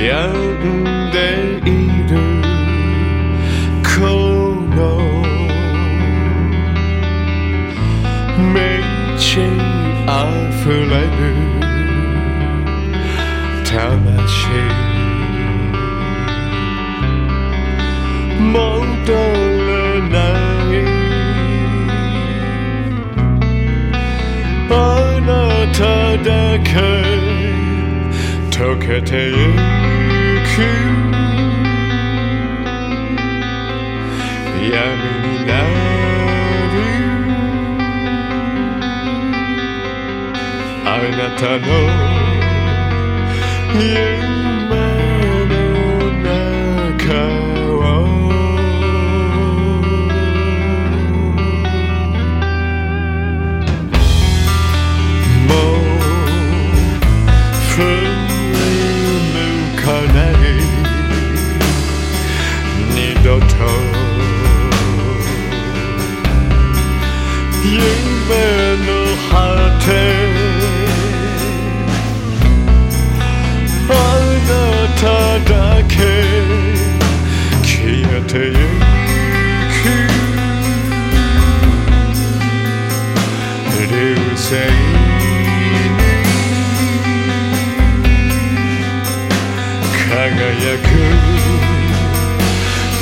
止んでいるこの道あふれる魂戻れないあなただけ溶けてゆく 闇になる。あなたの。家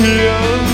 Yeah.